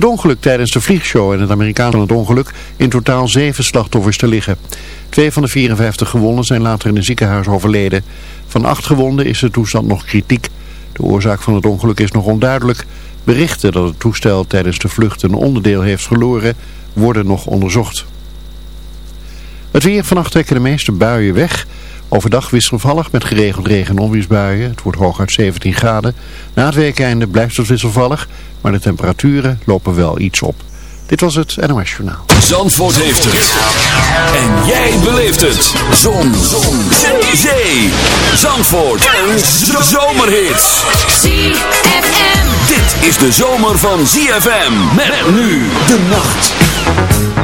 Het ongeluk tijdens de vliegshow en het Amerikaanse het ongeluk in totaal zeven slachtoffers te liggen. Twee van de 54 gewonden zijn later in een ziekenhuis overleden. Van acht gewonden is de toestand nog kritiek. De oorzaak van het ongeluk is nog onduidelijk. Berichten dat het toestel tijdens de vlucht een onderdeel heeft verloren worden nog onderzocht. Het weer vannacht trekken de meeste buien weg. Overdag wisselvallig met geregeld regen en onweersbuien. Het wordt hooguit 17 graden. Na het weekende blijft het wisselvallig, maar de temperaturen lopen wel iets op. Dit was het NOS Journaal. Zandvoort heeft het. En jij beleeft het. Zon. Zon. Zee. Zandvoort. Een zomerhit. ZFM. Dit is de zomer van ZFM. Met nu de nacht.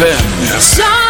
ZFM. Zandvoort.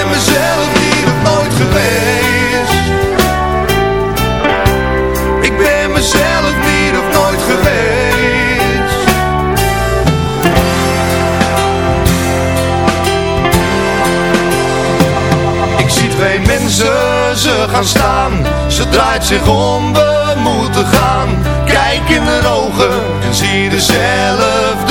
gaan staan. Ze draait zich om, we moeten gaan. Kijk in de ogen en zie dezelfde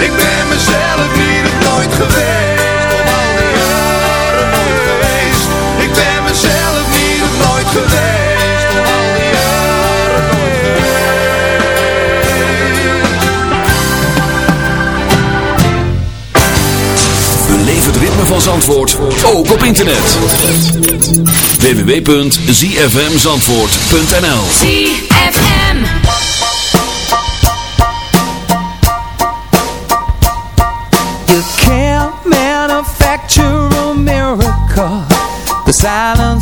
Ik ben mezelf niet of nooit geweest. Al geweest. Ik ben mezelf niet of nooit geweest. ritme van Zandvoort ook op internet. www.zfmzandvoort.nl silence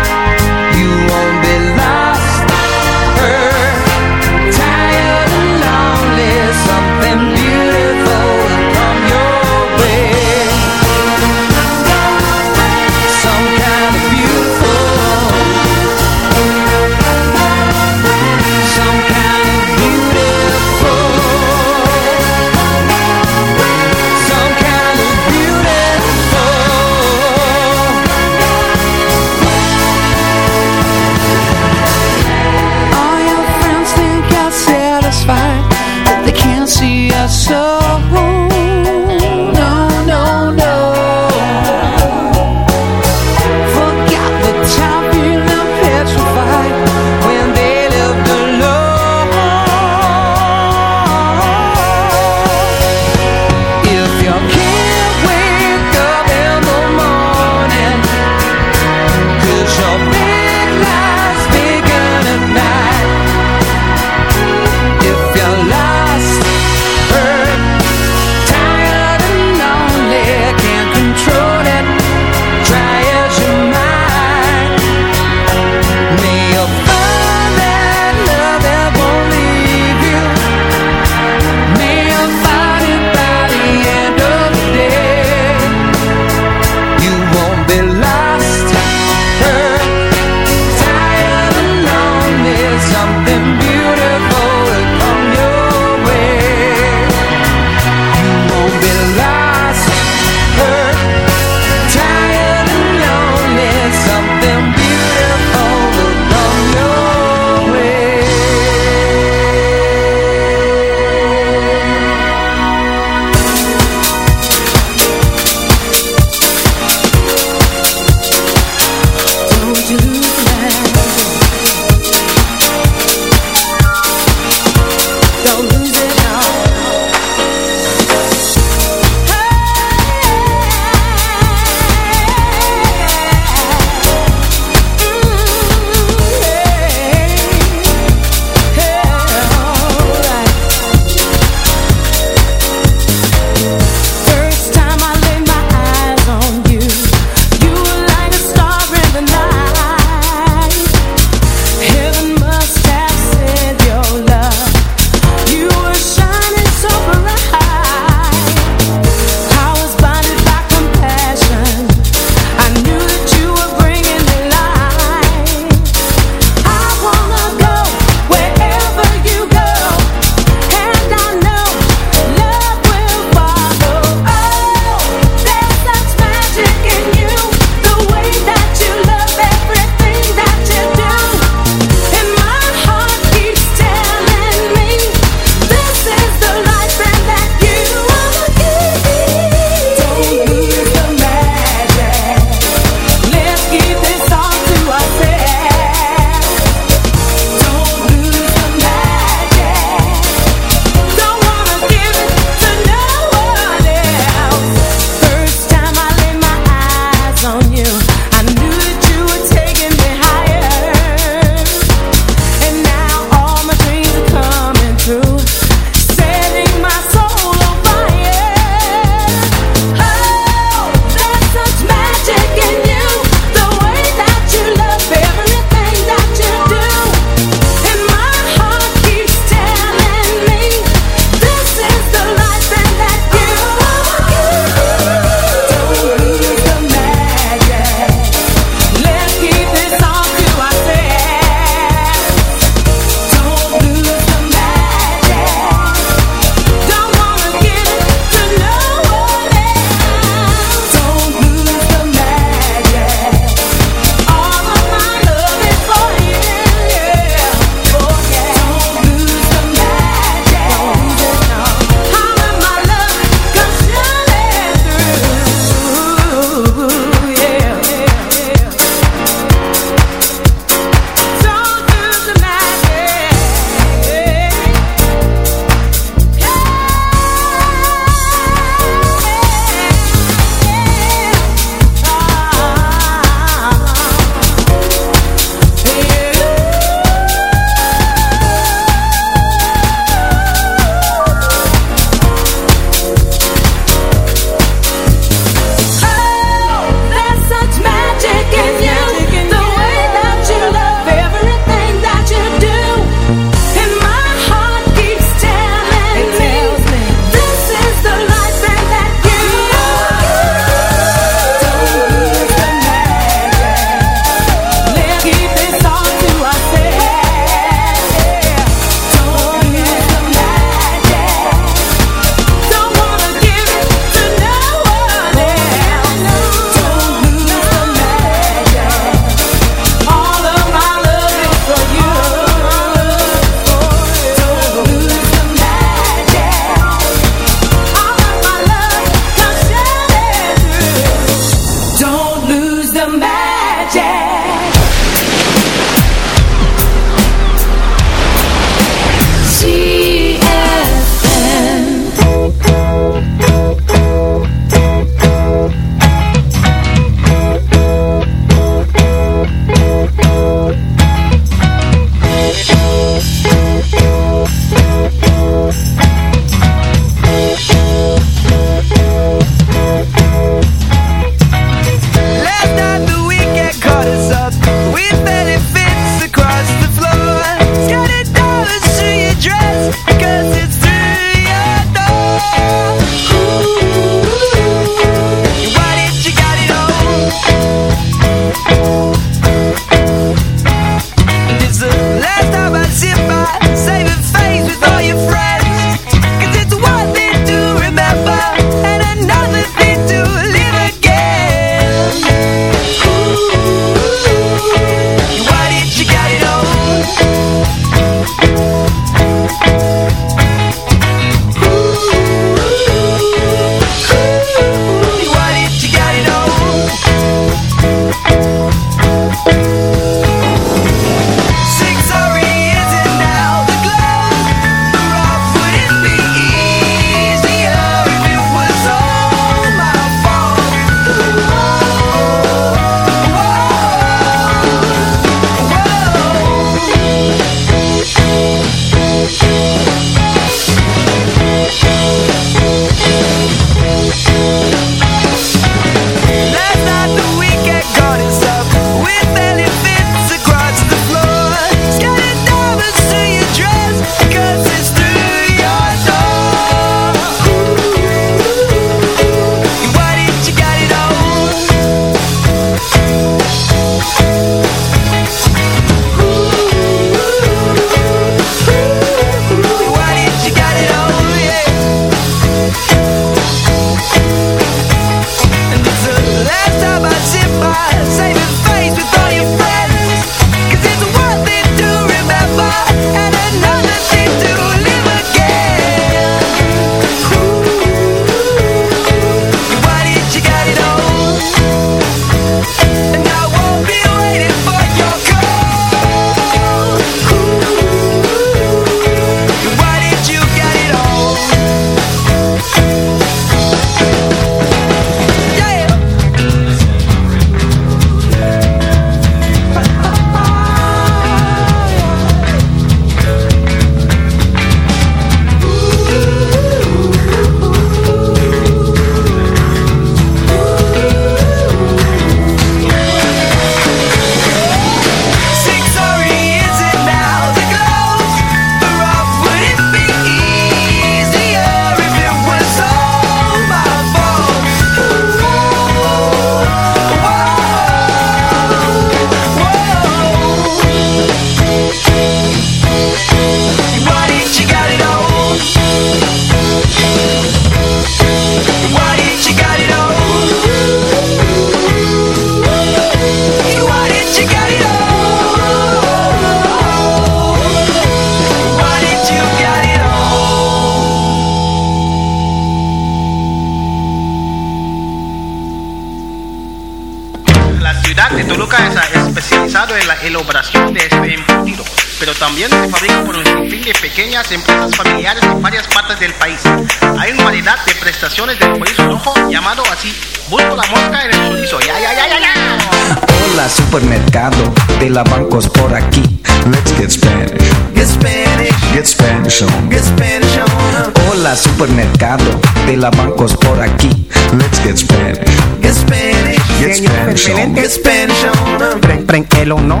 la bancos por aquí. Let's get Spanish. Get Spanish. Get Spanish on. Get Spanish on. Preng, preng, el o no.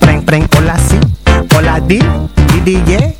Preng, preng, hola si. Hola di, di, di, yeah.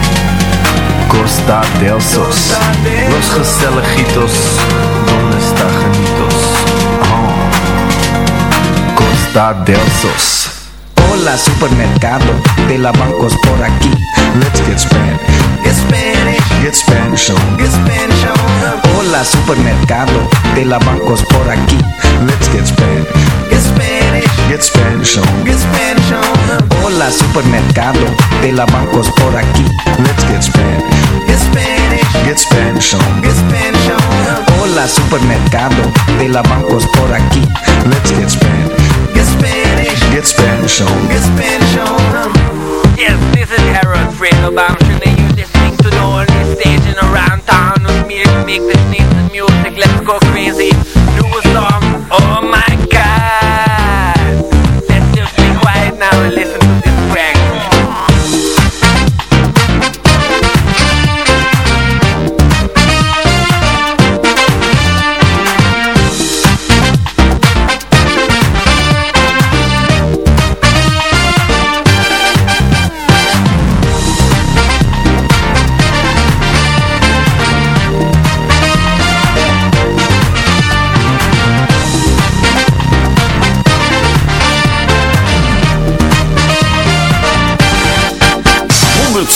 Costa del Sos. Los gezelligitos, donde está genitos? Oh. Costa del Sos. Hola, supermercado de la bancos por aquí. Let's get Spanish. Get Spanish. Get Spanish on. Get Spanish on. Hola, supermercado de la bancos por aquí. Let's get Spanish. Get Spanish. Get Spanish on. Get Spanish. Hola, supermercado de la bancos por aquí. Let's get Spanish. Get Spanish. Get Spanish on. Get Spanish on. Hola, supermercado de la bancos por aquí. Let's get Spanish. Get Spanish. Get Spanish on. Get Spanish on. Yes, this is Harold Fredo Bamshin and you're listening to the only station around town with me to make this nice music. Let's go crazy. Do a song. Oh my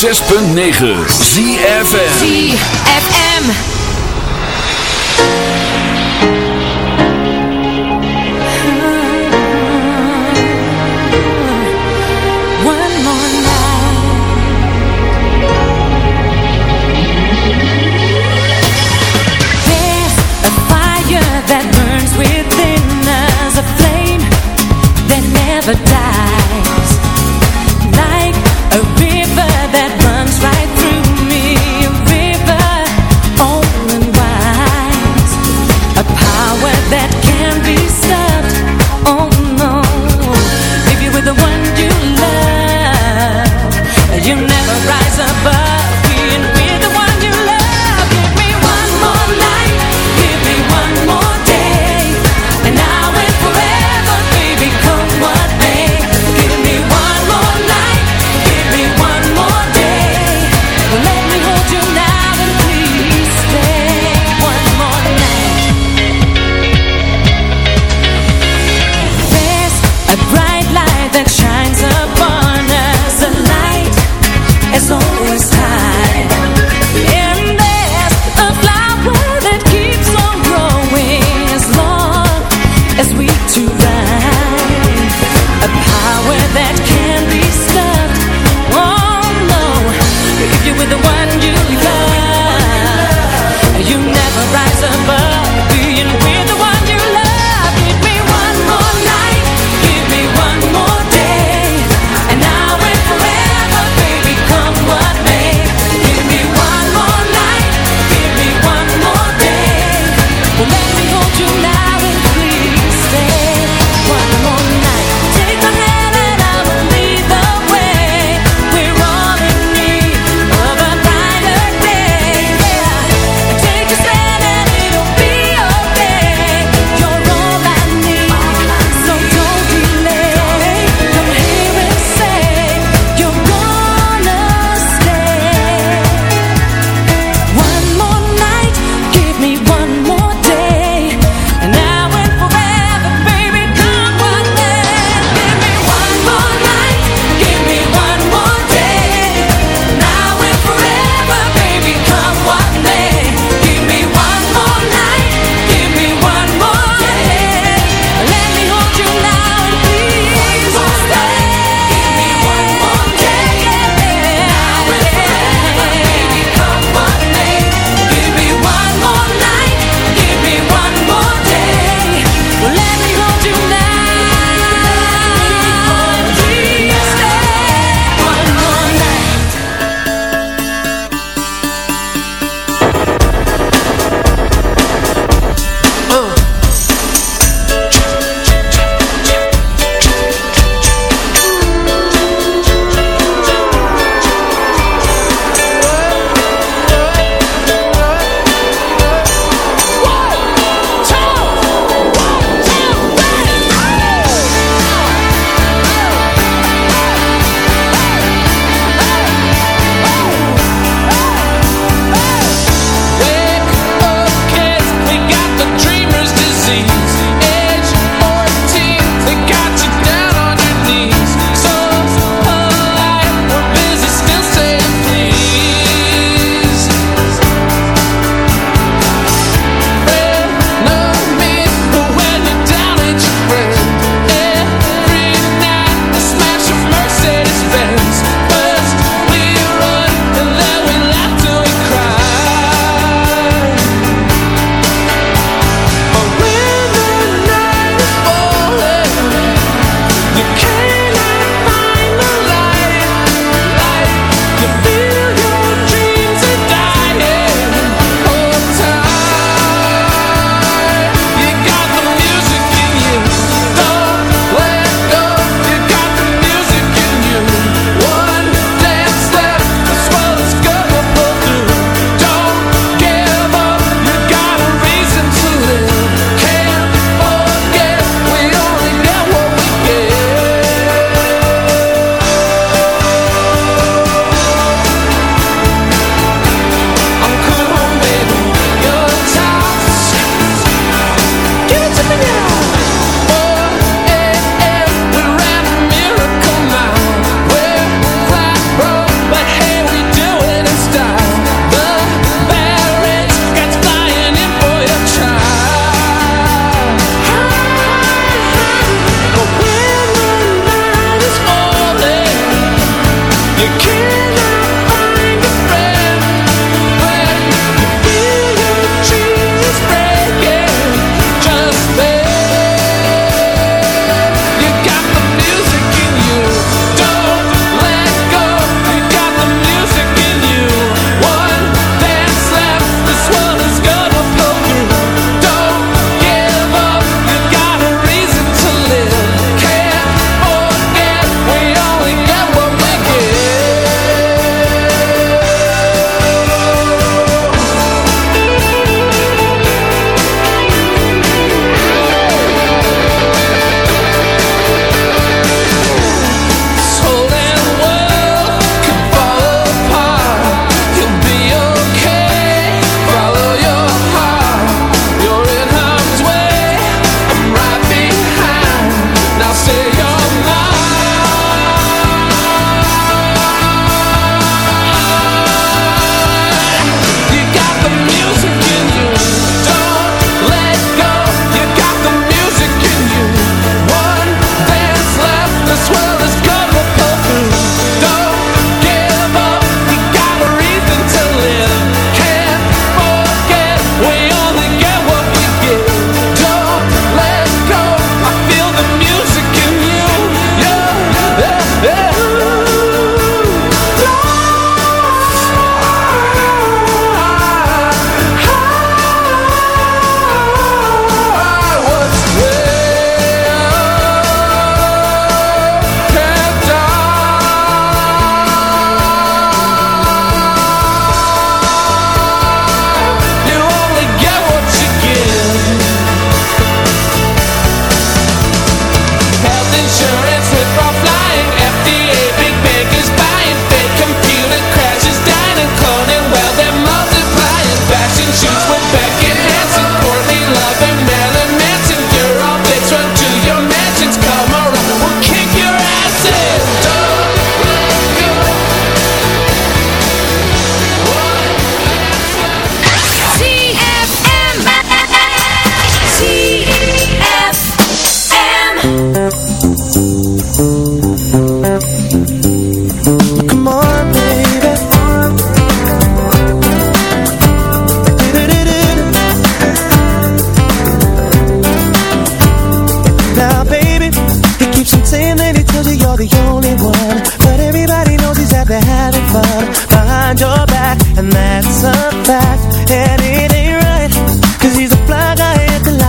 106.9 ZFM ZFM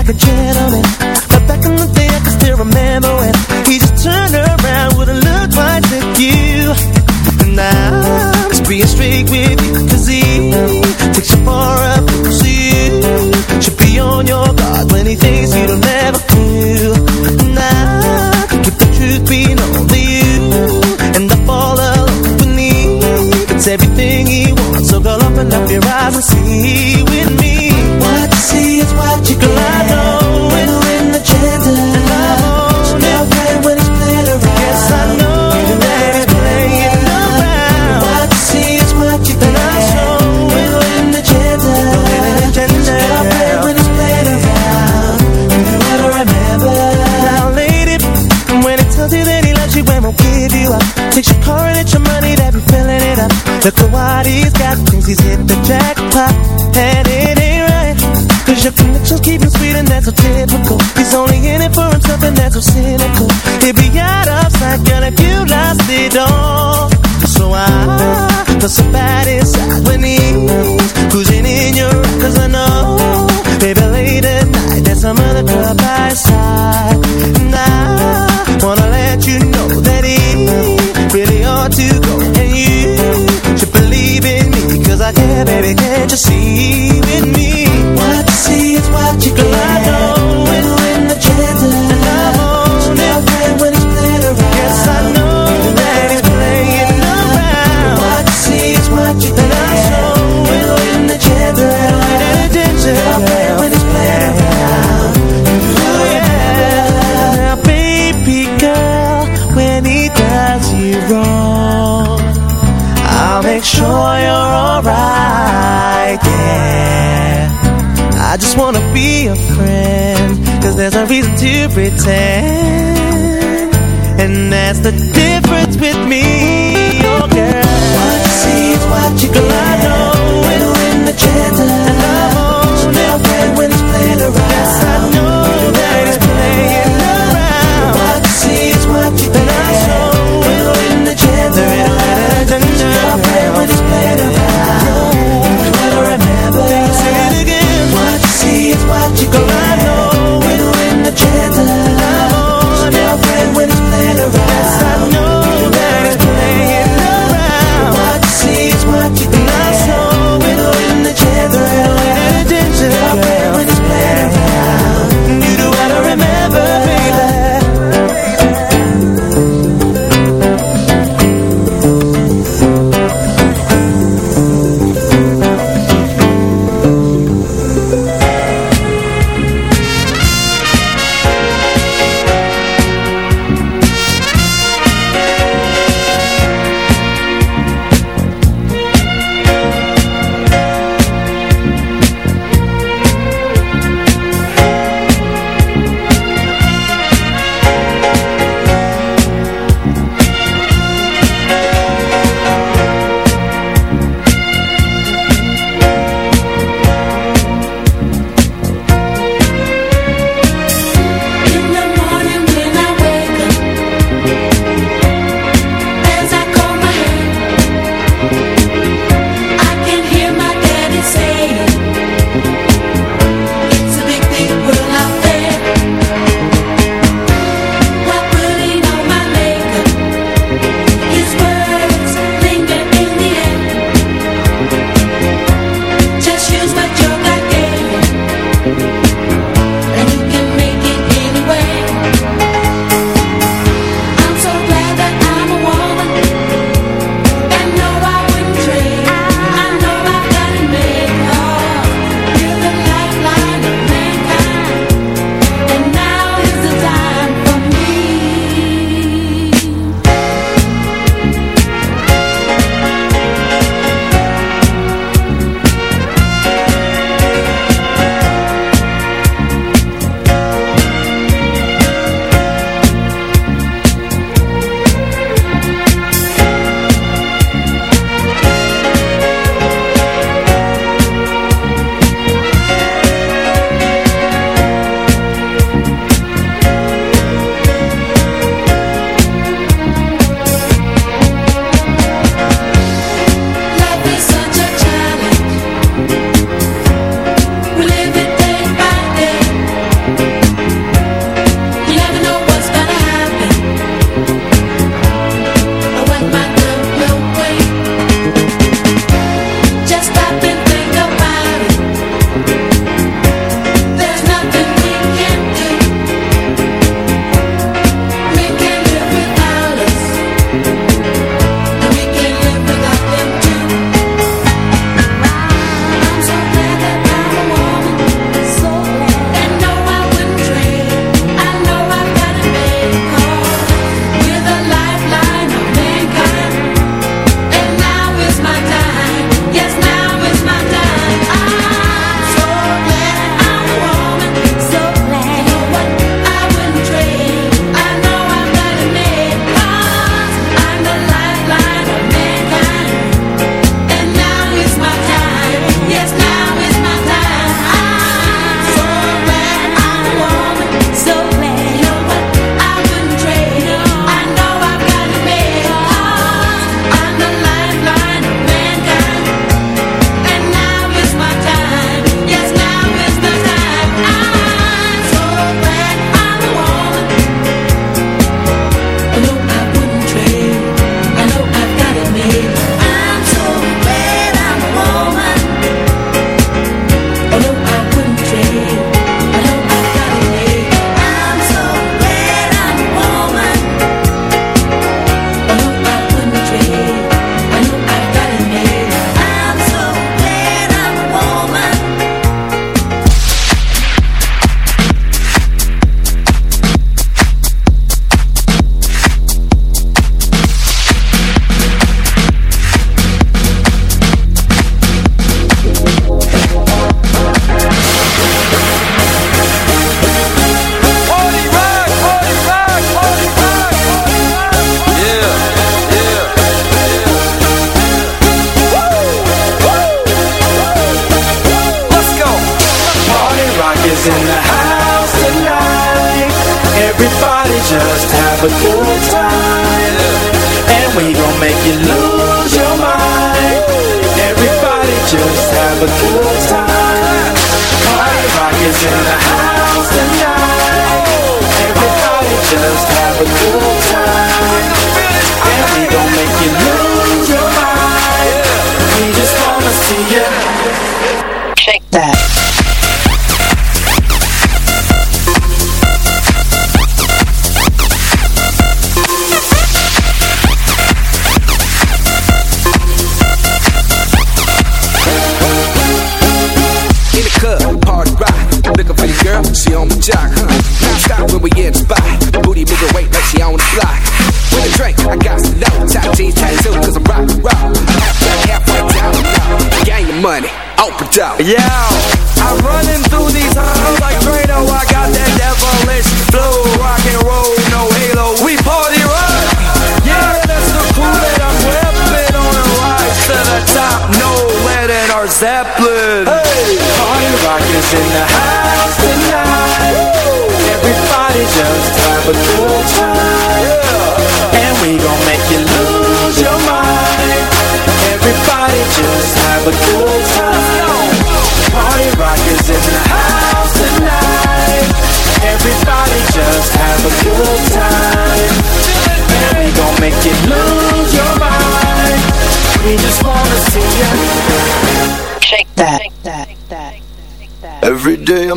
like a gentleman. But back in the day I can still remember when He just turned around, wouldn't look twice at you. And I'm just being straight with you Cause he takes you far up. who keep him sweet and that's so typical. He's only in it for himself and that's so cynical. He'd be out sight, girl, if you lost it all. So I feel so bad inside when he's cruising in your ride. Cause I know, baby, late at night, there's some other girl by side. I care, baby, can't you see with me? What you see is what you get. make sure you're alright, yeah. I just wanna be a friend Cause there's no reason to pretend. And that's the difference with me, your oh girl. What you see is what you get. Yeah.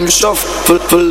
I'm shuffling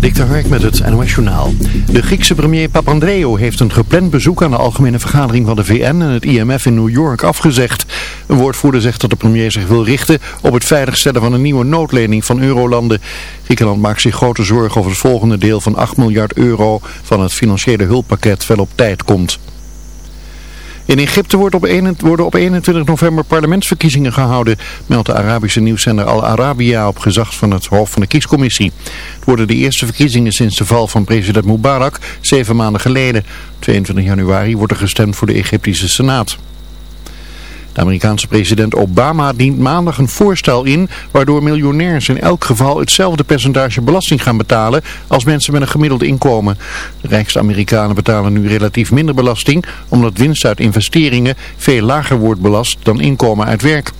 Dik de Hark met het NOS Journaal. De Griekse premier Papandreou heeft een gepland bezoek aan de algemene vergadering van de VN en het IMF in New York afgezegd. Een woordvoerder zegt dat de premier zich wil richten op het veiligstellen van een nieuwe noodlening van eurolanden. Griekenland maakt zich grote zorgen of het volgende deel van 8 miljard euro van het financiële hulppakket wel op tijd komt. In Egypte wordt op 21, worden op 21 november parlementsverkiezingen gehouden, meldt de Arabische nieuwszender Al Arabiya op gezag van het hoofd van de kiescommissie. Het worden de eerste verkiezingen sinds de val van president Mubarak, zeven maanden geleden. 22 januari wordt er gestemd voor de Egyptische Senaat. De Amerikaanse president Obama dient maandag een voorstel in waardoor miljonairs in elk geval hetzelfde percentage belasting gaan betalen als mensen met een gemiddeld inkomen. De rijkste Amerikanen betalen nu relatief minder belasting omdat winst uit investeringen veel lager wordt belast dan inkomen uit werk.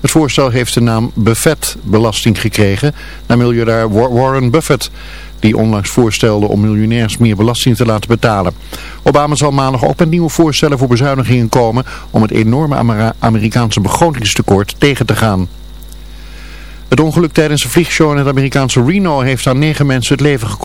Het voorstel heeft de naam Buffett-belasting gekregen naar miljardair Warren Buffett die onlangs voorstelde om miljonairs meer belasting te laten betalen. Obama zal maandag ook met nieuwe voorstellen voor bezuinigingen komen om het enorme Amerikaanse begrotingstekort tegen te gaan. Het ongeluk tijdens een vliegshow in het Amerikaanse Reno heeft aan negen mensen het leven gekost.